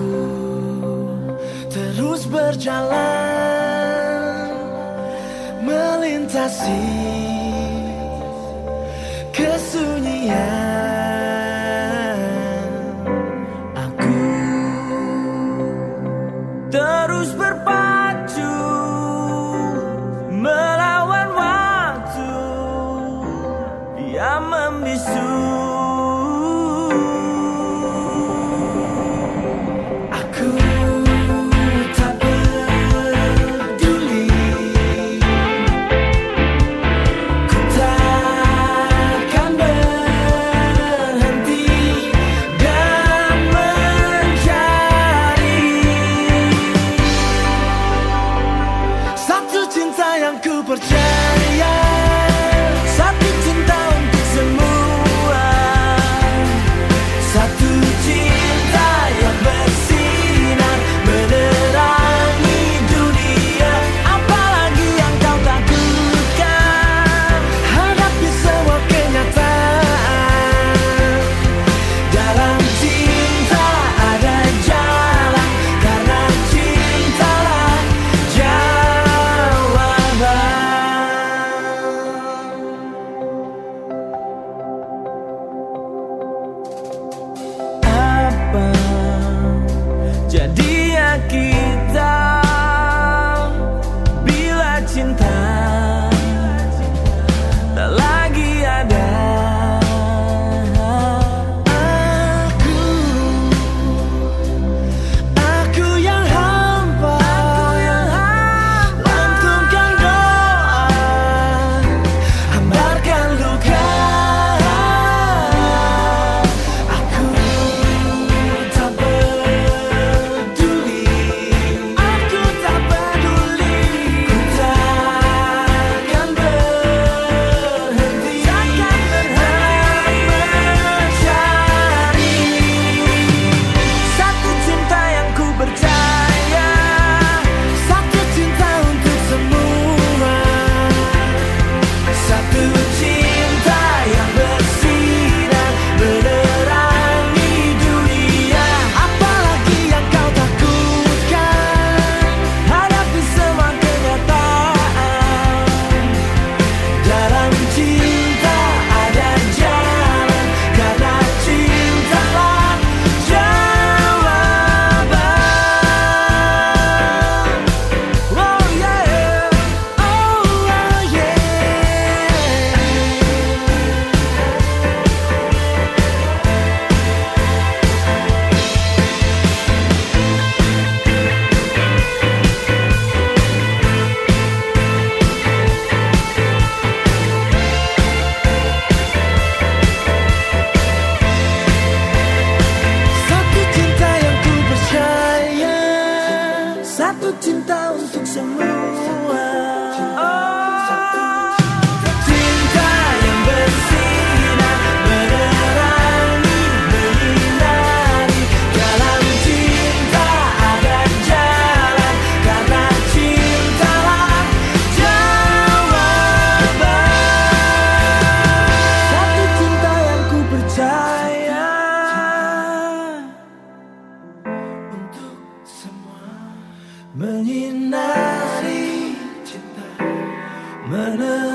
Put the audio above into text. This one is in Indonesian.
Aku terus berjalan Melintasi Kesunyian. Aku terus berpacu Melawan waktu Yang membisu. por te Menyinari cinta Menerima